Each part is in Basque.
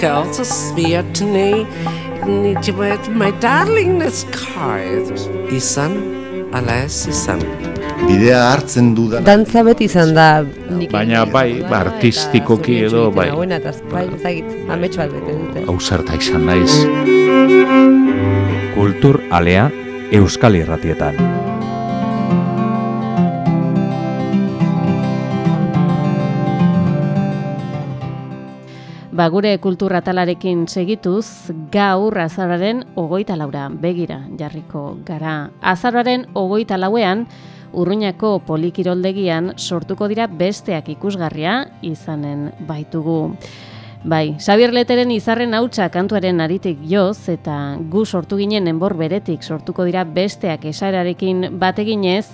geld smiatni niet met my darling is kaid. Izan, ala ez izan. Bidea hartzen du da. Dantza beti izan da nik Baina bai, ba, artistikoki edo, bai. Buena, eta bai, ezagit, amets bat bete dute. Hau zerta izan naiz. Kultur alea Euskal Irratietan. Ba, gure kultura talarekin segituz, gaur azararen ogoita laura begira jarriko gara. Azararen ogoita lauean, Urruñako polikiroldegian sortuko dira besteak ikusgarria izanen baitugu. Bai, Xabier Leteren izarren hautsa kantuaren aritik joz eta gu sortu ginen enbor beretik sortuko dira besteak esararekin bateginez,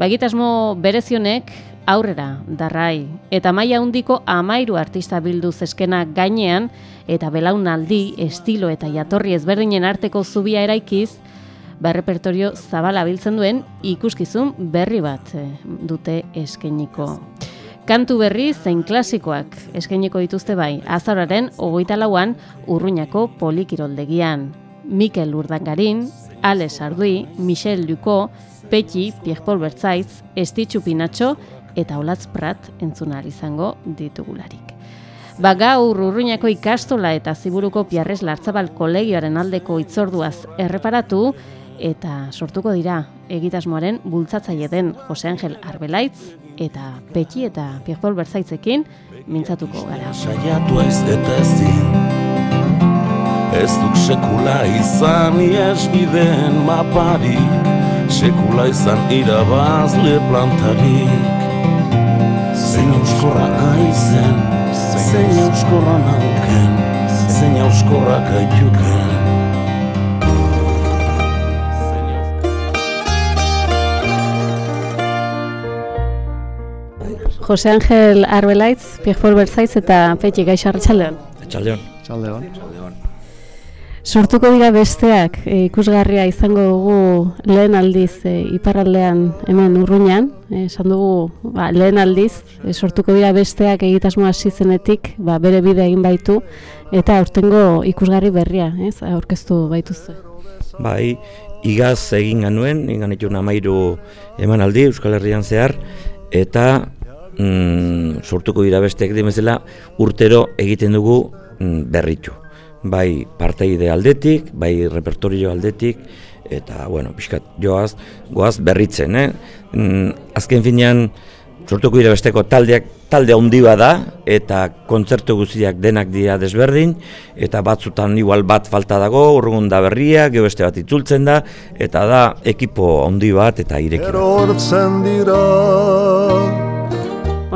bagitasmo berezionek aurrera darrai eta maila handiko amairu artista bildu zeskena gainean eta belaunaldi, estilo eta jatorri ezberdinen arteko zubia eraikiz, ba repertorio zabala biltzen duen ikuskizun berri bat eh, dute eskeniko. Kantu berri zein klasikoak eskainiko dituzte bai, azararen ogoita lauan urruñako polikiroldegian. Mikel Urdangarin, Alex Ardui, Michel Luko, Petxi, Pierre-Paul Bertzaitz, Estitxu Pinatxo eta Olatz Prat entzunal izango ditugularik. Ba gaur urruñako ikastola eta ziburuko piarrez lartzabal kolegioaren aldeko itzorduaz erreparatu eta sortuko dira egitasmoaren bultzatzaile den Jose Angel Arbelaitz eta Petxi eta Pierre-Paul Bertzaitzekin mintzatuko gara. Saiatu ez Ez duk sekula izan iesbideen maparik Sekula izan irabazle plantarik Zein euskorra aizen Zein euskorra nauken Zein euskorra gaituken Jose Angel Arbelaitz, Pierre-Paul Bertzaitz eta Petxi Gaixo Arratxaldeon. Txaldeon. Txaldeon. Sortuko dira besteak e, ikusgarria izango dugu lehen aldiz e, iparraldean hemen urruñan, e, esan dugu ba, lehen aldiz e, sortuko dira besteak egitasmo hasi ba, bere bide egin baitu eta aurtengo ikusgarri berria, ez? Aurkeztu baituzue. Bai, igaz egin ganuen, egin ganitun amairu emanaldi Euskal Herrian zehar, eta mm, sortuko dira besteak dimezela urtero egiten dugu mm, berritu. Bai parteide aldetik, bai repertorio aldetik, eta, bueno, pixkat joaz, goaz berritzen, eh? Mm, azken finean, sortuko dira besteko taldeak talde handi da eta kontzertu guztiak denak dira desberdin eta batzutan igual bat falta dago urrugun da berria, geho beste bat itzultzen da eta da ekipo handi bat eta ireki Erortzen dira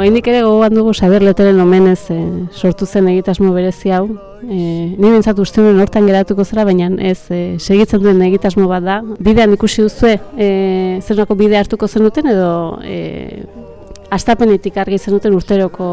Oindik ere gogoan dugu Xabier Leteren omenez e, sortu zen egitasmo berezi hau. E, ni bintzat uste nuen hortan geratuko zera, baina ez e, segitzen duen egitasmo bat da. Bidean ikusi duzue, e, zer bide hartuko zenuten edo e, astapenetik argi zenuten urteroko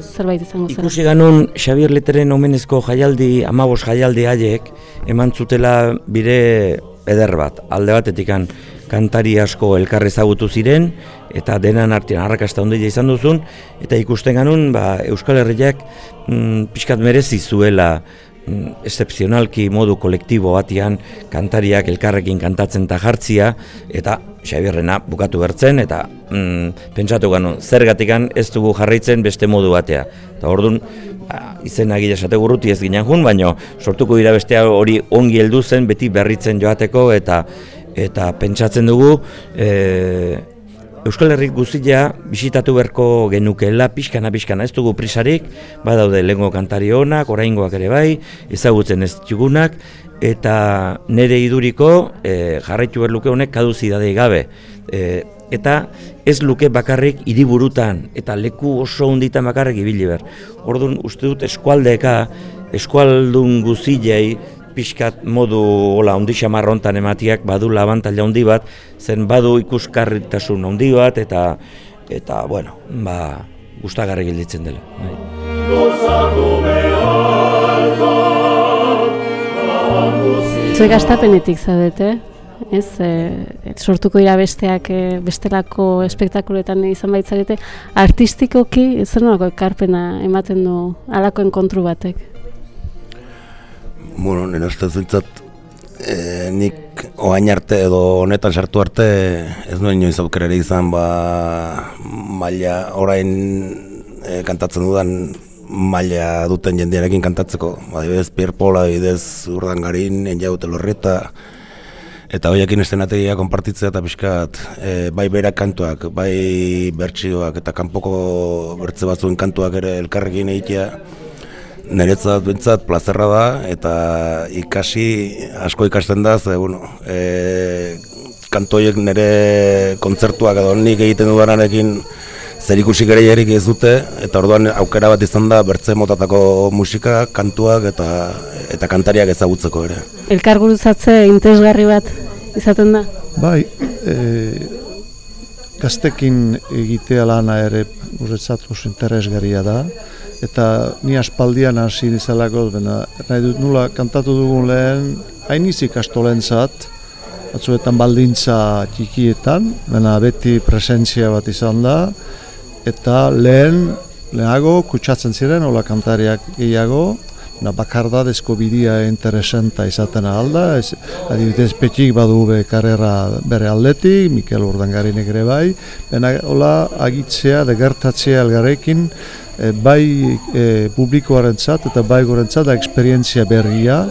zerbait izango zera. Ikusi ganun Xabier Leteren omenezko jaialdi, amabos jaialdi haiek, eman zutela bire eder bat, alde batetikan kantari asko elkar ezagutu ziren eta denan artean arrakasta ondia izan duzun eta ikusten ganun ba, Euskal Herriak mm, pixkat merezi zuela mm, excepzionalki modu kolektibo batian kantariak elkarrekin kantatzen eta jartzia eta Xabierrena bukatu bertzen eta mm, pentsatu ganun zergatikan ez dugu jarraitzen beste modu batea. Eta orduan ba, izena gila esate gurruti ez ginen jun, baina sortuko dira bestea hori ongi heldu zen beti berritzen joateko eta eta pentsatzen dugu e, Euskal Herrik guztia bisitatu berko genukeela pixkana pixkana ez dugu prisarik, badaude lengo kantari honak, oraingoak ere bai, ezagutzen ez txugunak, eta nere iduriko e, jarraitu berluke honek kaduzidadei gabe. E, eta ez luke bakarrik hiriburutan eta leku oso hunditan bakarrik ibili ber. Orduan uste dut eskualdeka, eskualdun guzilei pixkat modu hola ondi xamarrontan ematiak badu labantaila handi bat, zen badu ikuskarritasun handi bat eta eta bueno, ba gustagarri gelditzen dela. Bai. Zuek gastapenetik zadete, ez, e, sortuko dira besteak e, bestelako espektakuletan izan baitzarete, artistikoki zer nolako ekarpena ematen du alakoen kontru batek? Bueno, nire uste zuitzat, e, nik oain arte edo honetan sartu arte ez nuen inoiz aukerere izan ba maila orain e, kantatzen dudan maila duten jendearekin kantatzeko. Adibidez, Pierre Paul, adibidez, Urdangarin, Enjau Telorreta, eta hoiakin estenategia konpartitzea eta pixkat e, bai berak kantuak, bai bertsioak eta kanpoko bertze batzuen kantuak ere elkarrekin egitea niretzat bintzat plazerra da eta ikasi asko ikasten da ze bueno, e, kantoiek nire kontzertuak edo nik egiten dudanarekin zer ikusi gereiarik ez dute eta orduan aukera bat izan da bertze motatako musika, kantuak eta eta kantariak ezagutzeko ere. Elkar guruzatze interesgarri bat izaten da? Bai, e, gaztekin egitea lana ere guretzat oso interesgarria da eta ni aspaldian hasi nizalako, bena, nahi dut nula kantatu dugun lehen, hain izik astolentzat, batzuetan baldintza txikietan, bena beti presentzia bat izan da, eta lehen, lehenago, kutsatzen ziren, hola kantariak gehiago, na bakardadezko bidea interesanta izaten alda, ez, adibidez petxik badu be karrera bere aldetik, Mikel Urdangarinek ere bai, bena hola agitzea, degertatzea elgarrekin, e, bai e, publikoaren zat, eta bai goren zat, da eksperientzia berria,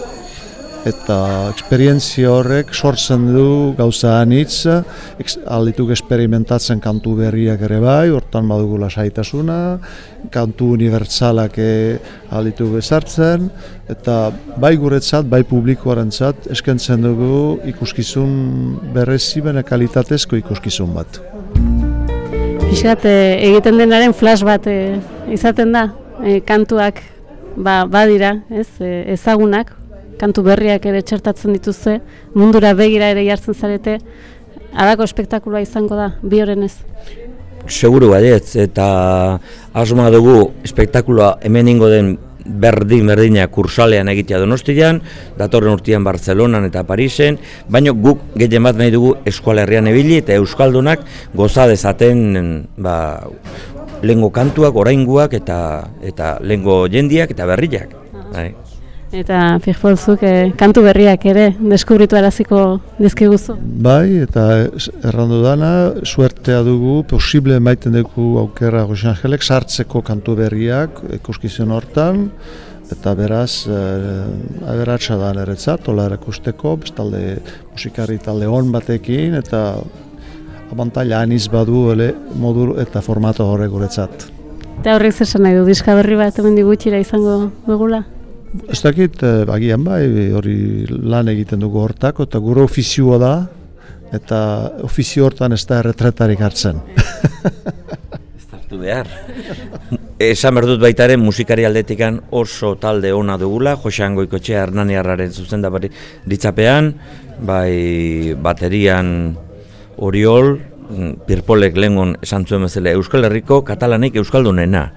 eta eksperientzia horrek sortzen du gauza anitz, aldituk esperimentatzen kantu berriak ere bai, hortan badugu lasaitasuna, kantu unibertsalak e, alditu bezartzen, eta bai guretzat, bai publikoaren zat, eskentzen dugu ikuskizun berrezi bene kalitatezko ikuskizun bat. Fiskat, egiten denaren flash bat izaten da, e, kantuak ba, badira, ez, e, ezagunak, kantu berriak ere txertatzen dituzte, mundura begira ere jartzen zarete, alako espektakuloa izango da, bi horren ez? Seguru baietz, eta asma dugu espektakuloa hemen ingo den berdin berdina kursalean egitea donostian, datorren urtean Bartzelonan eta Parisen, baina guk gehien bat nahi dugu eskualerrian ebili eta euskaldunak goza dezaten ba, lengo kantuak, orainguak eta eta lengo jendiak eta berriak. Bai. Eta Firfolzuk eh, kantu berriak ere deskubritu araziko dizkiguzu. Bai, eta errandu dana, suertea dugu, posible maiten dugu aukera Jose Angelek, sartzeko kantu berriak ikuskizun hortan, eta beraz, eh, aberatsa da niretzat, tola erakusteko, bestalde musikari talde hon batekin, eta abantaila aniz badu ele, modu eta formato horrek guretzat. Eta horrek zesan nahi du, diska berri bat hemen digutxira izango dugula? Ez dakit, eh, bagian bai, hori lan egiten dugu hortako, eta gure ofizioa da, eta ofizio hortan ez da erretretarik hartzen. ez hartu behar. Esan behar dut baita ere musikari aldetikan oso talde ona dugula, Josean Goikotxea Hernani Arraren zuzen da ditzapean, bai baterian Oriol, Pirpolek lengon esan zuen bezala Euskal Herriko katalanik euskaldunena.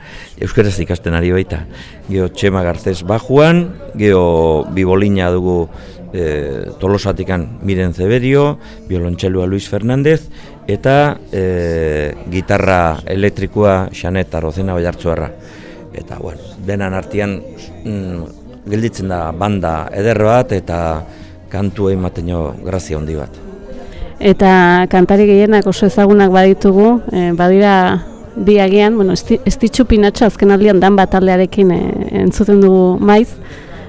Euskaraz ikasten ari baita. Geo Txema Garzez bajuan, geo Bibolina dugu e, Tolosatikan Miren Zeberio, biolontxelua Luis Fernandez, eta e, gitarra elektrikoa Xanet Arrozena Baiartzuarra. Eta, bueno, denan artian mm, gelditzen da banda eder bat eta kantu ematen jo grazia handi bat eta kantari gehienak oso ezagunak baditugu, e, badira bi agian, bueno, ez ditxu pinatxo azken aldean dan bat aldearekin e, entzuten dugu maiz,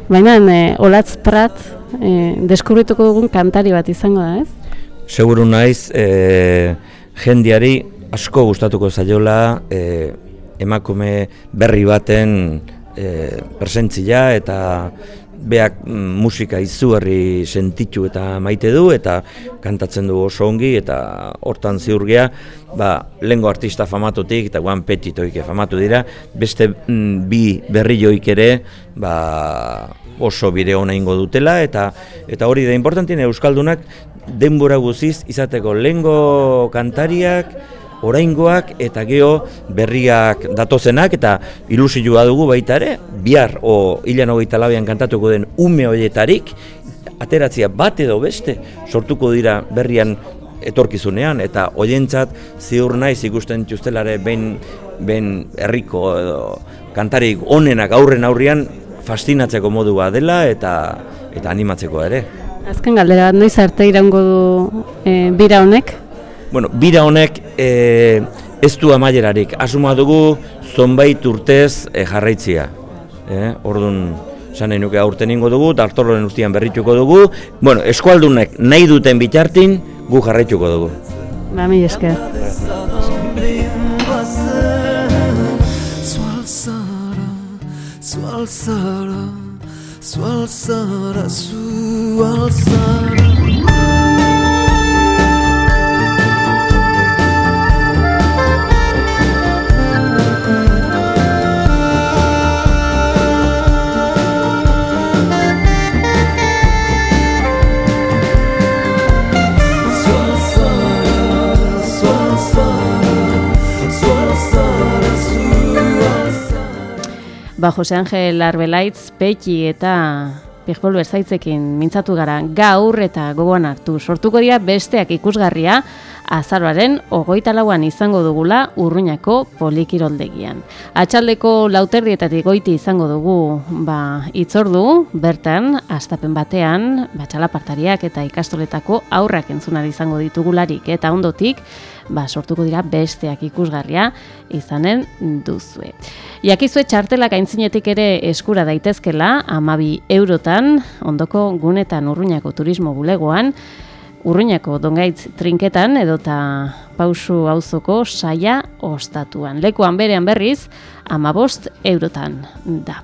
baina e, Olatz Prat e, deskubrituko dugun kantari bat izango da, ez? Seguru naiz, e, jendiari asko gustatuko zaiola e, emakume berri baten e, presentzia eta beak mm, musika izugarri sentitu eta maite du eta kantatzen du oso ongi eta hortan ziurgia ba, lengo artista famatutik eta guan petitoik famatu dira beste mm, bi berri joik ere ba, oso bire ona ingo dutela eta eta hori da importantien Euskaldunak denbora guziz izateko lengo kantariak oraingoak eta geho berriak datozenak eta ilusioa dugu baita ere, bihar o hilan hogeita labian kantatuko den ume horietarik, ateratzia bat edo beste sortuko dira berrian etorkizunean eta hoientzat ziur naiz ikusten txustelare ben, ben herriko edo kantarik onenak aurren aurrian fastinatzeko modua dela eta eta animatzeko ere. Azken galdera bat, noiz arte irango du e, bira honek? Bueno, bira honek e, ez du amaierarik. Asuma dugu zonbait urtez e, jarraitzia. E, Orduan, esan nahi nuke aurten ingo dugu, dartororen urtean berrituko dugu. Bueno, eskualdunek nahi duten bitartin, gu jarraituko dugu. Ba, mi esker. Su alzara, su Ba, Jose Angel Arbelaitz, Peki eta Pijbol Berzaitzekin mintzatu gara gaur eta gogoan hartu. Sortuko dira besteak ikusgarria azaroaren ogoita lauan izango dugula urruñako polikiroldegian. Atxaldeko lauterdietatik goiti izango dugu ba, itzordu, bertan, astapen batean, batxalapartariak eta ikastoletako aurrak entzunari izango ditugularik eta ondotik, ba, sortuko dira besteak ikusgarria izanen duzue. Jakizue txartelak aintzinetik ere eskura daitezkela, amabi eurotan, ondoko gunetan urruñako turismo bulegoan, Urruñako dongaitz trinketan edota pausu auzoko saia ostatuan. Lekuan berean berriz, amabost eurotan da.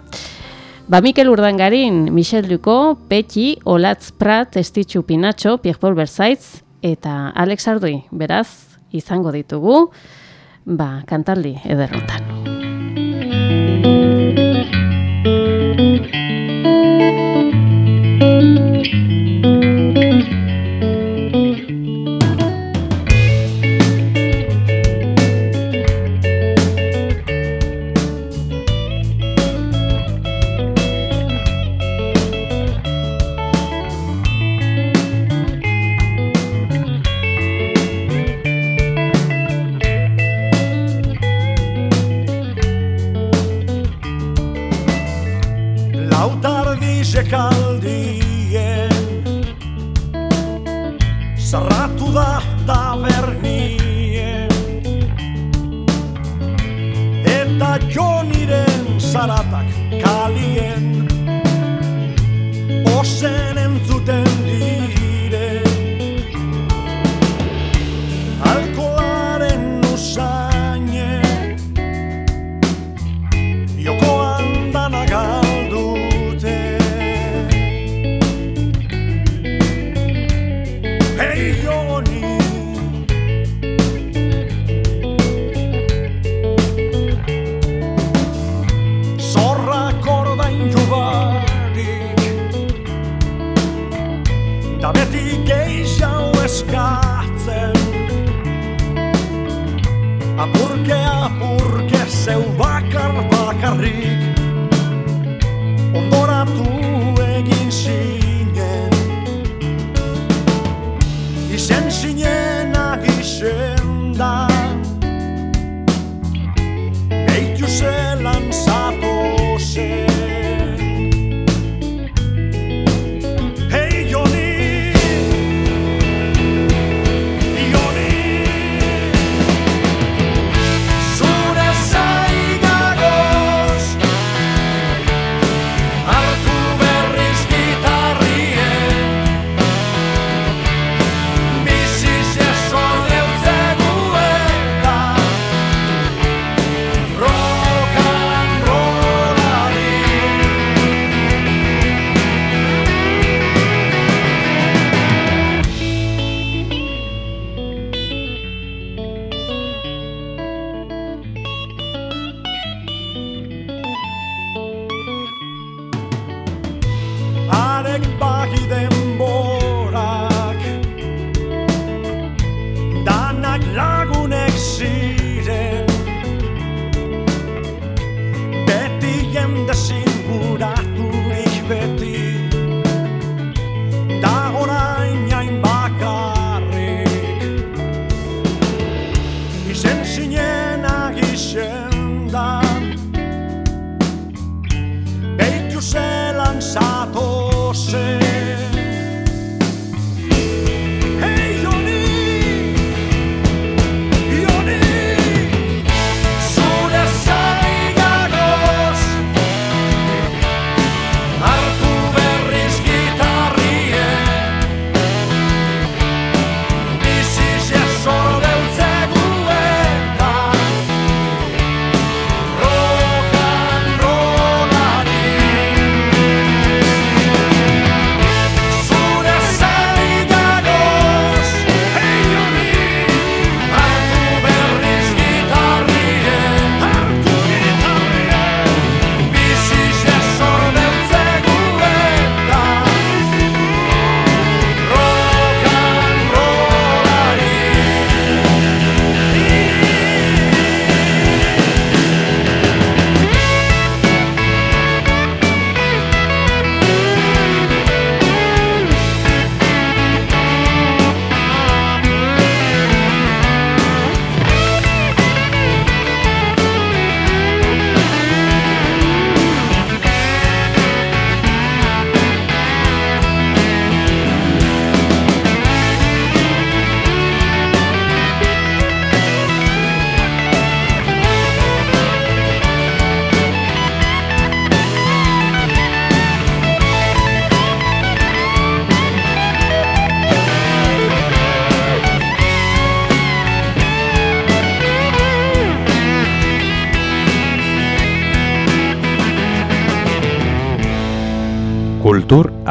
Ba Mikel Urdangarin, Michel Luko, Petxi, Olatz Prat, Estitxu Pinatxo, Pierre Berzaitz eta Alex Ardui, beraz, izango ditugu, ba, kantaldi ederrotan.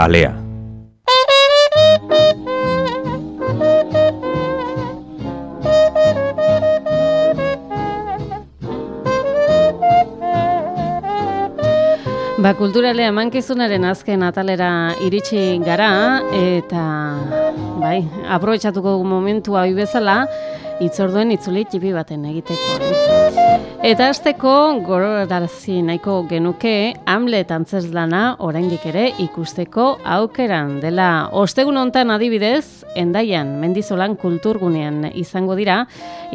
Alea. Ba, kulturalea mankizunaren azken atalera iritsi gara, eta, bai, aprobetxatuko dugu momentua bezala, itzorduen itzuli txipi baten egiteko. Eta azteko, gororarazi nahiko genuke, Hamlet antzerlana oraindik ere ikusteko aukeran dela. Ostegun hontan adibidez, endaian, mendizolan kulturgunean izango dira,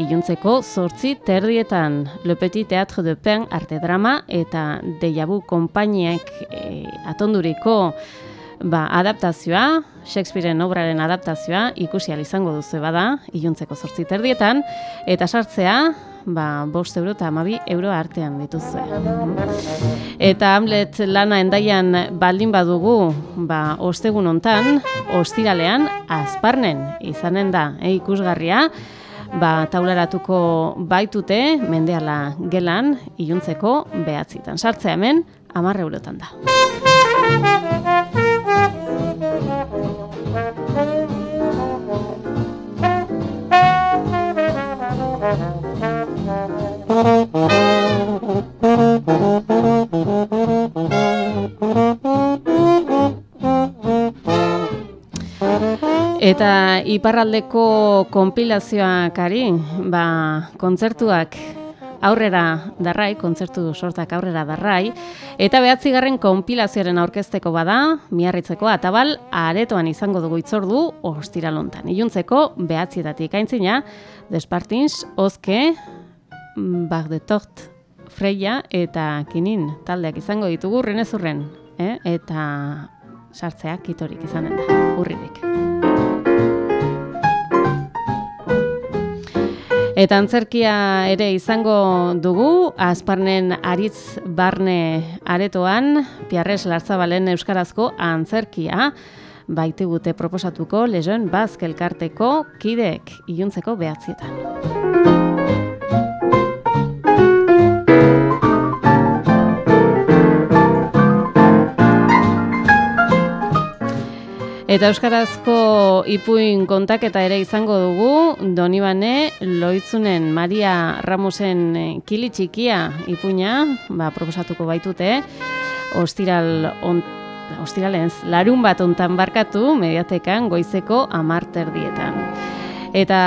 iluntzeko zortzi terdietan Le Petit Teatre de Pen arte drama eta Deiabu konpainiek e, atonduriko ba, adaptazioa, Shakespearen obraren adaptazioa ikusi izango duzu bada, iluntzeko zortzi terdietan, eta sartzea, ba, bost euro eta amabi euro artean dituzue. Eta Hamlet lana endaian baldin badugu, ba, ostegun hontan, ostiralean, azparnen izanen da, e, ikusgarria, ba, taularatuko baitute, mendeala gelan, iluntzeko behatzitan. Sartzea hemen, amarre eurotan da. Eta iparraldeko konpilazioak ari, ba, kontzertuak aurrera darrai, kontzertu sortak aurrera darrai, eta behatzigarren konpilazioaren aurkezteko bada, miarritzeko atabal, aretoan izango dugu itzordu, ostiralontan. Iluntzeko behatzietatik aintzina, Despartins, Ozke, Bag de Tort, Freia eta Kinin taldeak izango ditugu renezurren, eh? eta sartzeak kitorik izanen da, urririk. Eta antzerkia ere izango dugu, azparnen aritz barne aretoan, Piarres Larzabalen Euskarazko antzerkia, baitigute proposatuko Lejon Bazk elkarteko kideek iluntzeko behatzietan. Eta Euskarazko ipuin kontaketa ere izango dugu, Donibane Loitzunen Maria Ramosen eh, kili txikia ipuina, ba, proposatuko baitute, ostiral on, ostiralez, larun bat ontan barkatu, mediatekan goizeko amarterdietan. Eta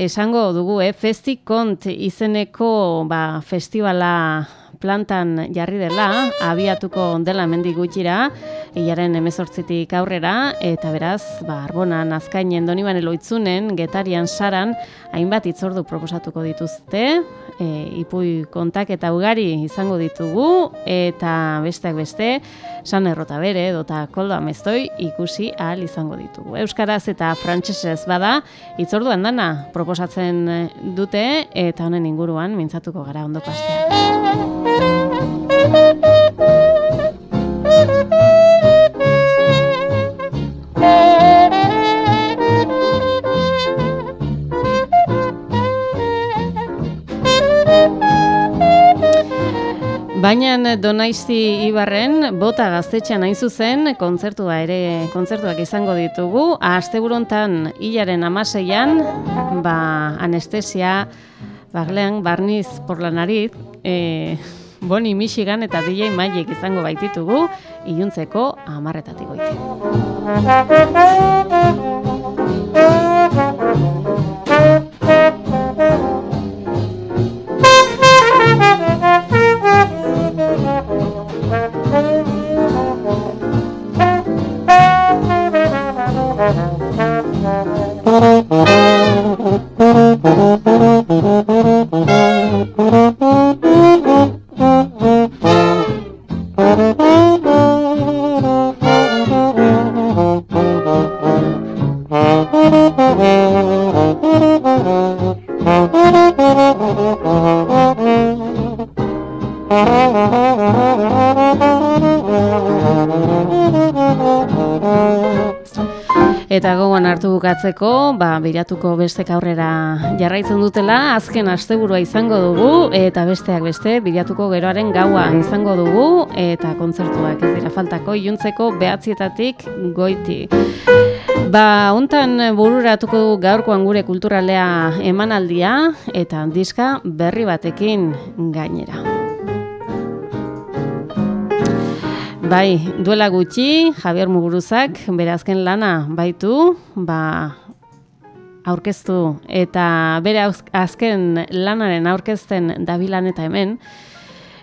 esango dugu, eh, Festikont izeneko ba, festivala plantan jarri dela, abiatuko dela mendi gutxira, hilaren emezortzitik aurrera, eta beraz, ba, arbonan, azkainen, doniban eloitzunen, getarian, saran, hainbat itzordu proposatuko dituzte, e, ipui kontak eta ugari izango ditugu, eta besteak beste, san errota bere, dota koldo amestoi ikusi ahal izango ditugu. Euskaraz eta frantsesez bada, itzorduan dana proposatzen dute, eta honen inguruan mintzatuko gara ondo pastean. Baina Donaizti Ibarren bota gaztetxean hain zuzen kontzertua ere kontzertuak izango ditugu. Asteburu hontan hilaren amaseian, ba, anestesia, baglean, barniz por la nariz, e, Boni Michigan eta DJ Magic izango baititugu, iluntzeko amarretatik goiti. Thank you. Bukatzeko, ba, biratuko bestek aurrera jarraitzen dutela, azken asteburua izango dugu, eta besteak beste, biratuko geroaren gaua izango dugu, eta kontzertuak ez dira faltako, iluntzeko behatzietatik goiti. Ba, hontan bururatuko dugu gaurkoan gure kulturalea emanaldia, eta diska berri batekin gainera. Bai, duela gutxi, Javier Muguruzak bere azken lana baitu, ba, aurkeztu eta bere azken lanaren aurkezten dabilan eta hemen.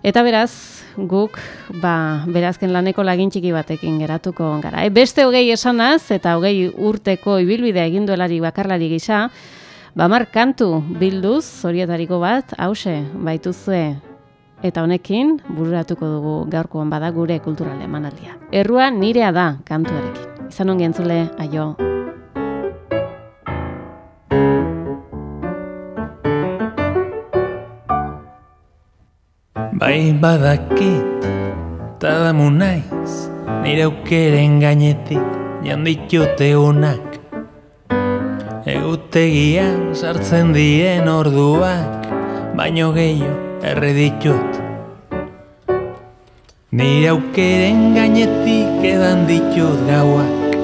Eta beraz, guk ba, bere azken laneko lagin txiki batekin geratuko gara. E, beste hogei esanaz eta hogei urteko ibilbidea egin duelari bakarlari gisa, ba, mar kantu bilduz, horietariko bat, hause, baituzue Eta honekin bururatuko dugu gaurkoan bada gure kulturale emanaldia. Errua nirea da kantuarekin. Izan ongi entzule, aio. Bai badakit, ta damu naiz, nire aukeren gainetik janditut egunak. Egutegian sartzen dien orduak, baino gehiago erre ditut. Nire aukeren gainetik edan ditut gauak,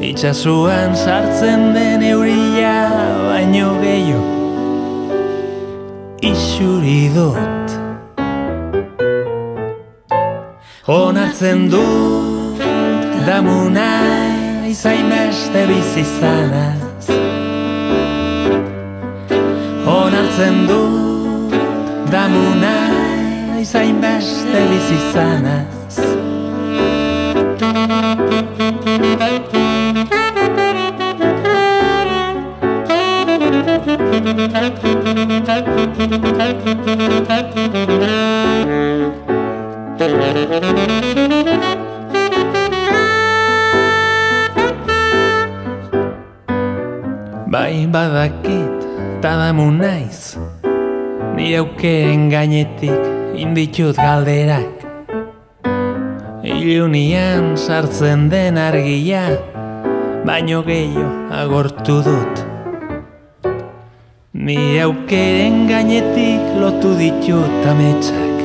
itxasuan sartzen den euria, baino gehiago isuri dut. Onartzen dut damuna izain beste bizizanaz Onartzen dut damuna izain beste bizizanaz Bai badakit, tadamu naiz Nire aukeren gainetik inditut galderak. Ilunian sartzen den argia Baino gehiago agortu dut. Nire aukeren gainetik lotu ditut ametsak.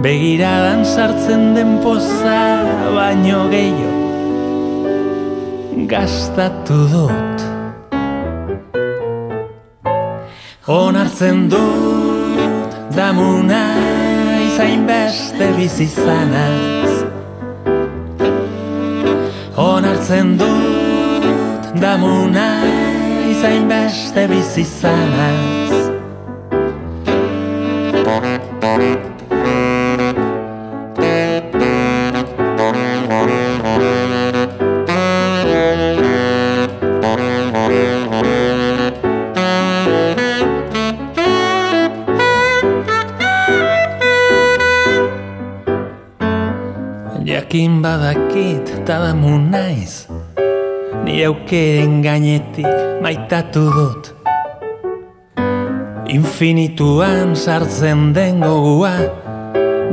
Begiradan sartzen den poza baino gehiago Gastatu dut. Onartzen dut damuna izain beste bizizanaz Onartzen dut damuna izain beste bizizanaz Jakin badakit eta damu naiz. Ni aukeren gainetik maitatu dut. Infinituan sartzen den gogua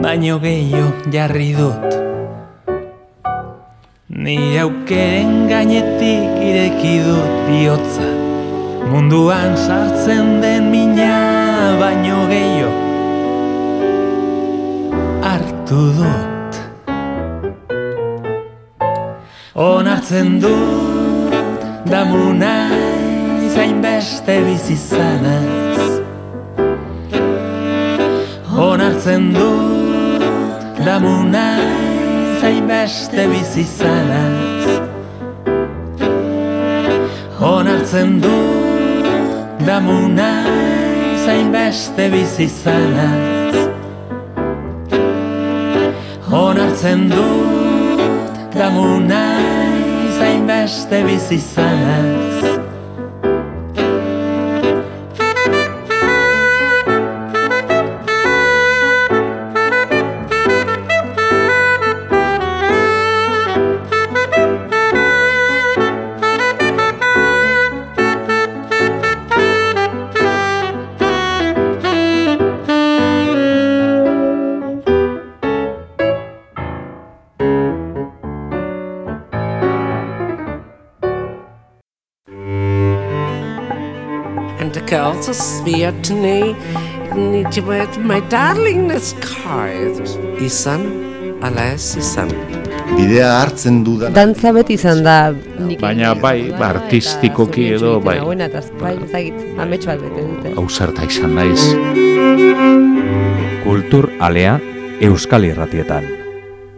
Baino gehiago jarri dut. Ni aukeren gainetik ireki dut bihotza. Munduan sartzen den mina baino gehiago hartu dut Onartzen dut damuna zain beste bizizanaz Onartzen dut damuna zain beste bizizanaz Onartzen dut damuna zain beste bizizanaz Onartzen dut damuna zain beste bizizanaz met my darlingness card. Izan, alas, izan. Bidea hartzen dudan Dantza beti izan da Baina bai, ba, artistikoki edo, bai. Hauena, eta bai, ezagit, amets bat bete dute. Ausarta izan naiz. Kultur alea Euskal Irratietan.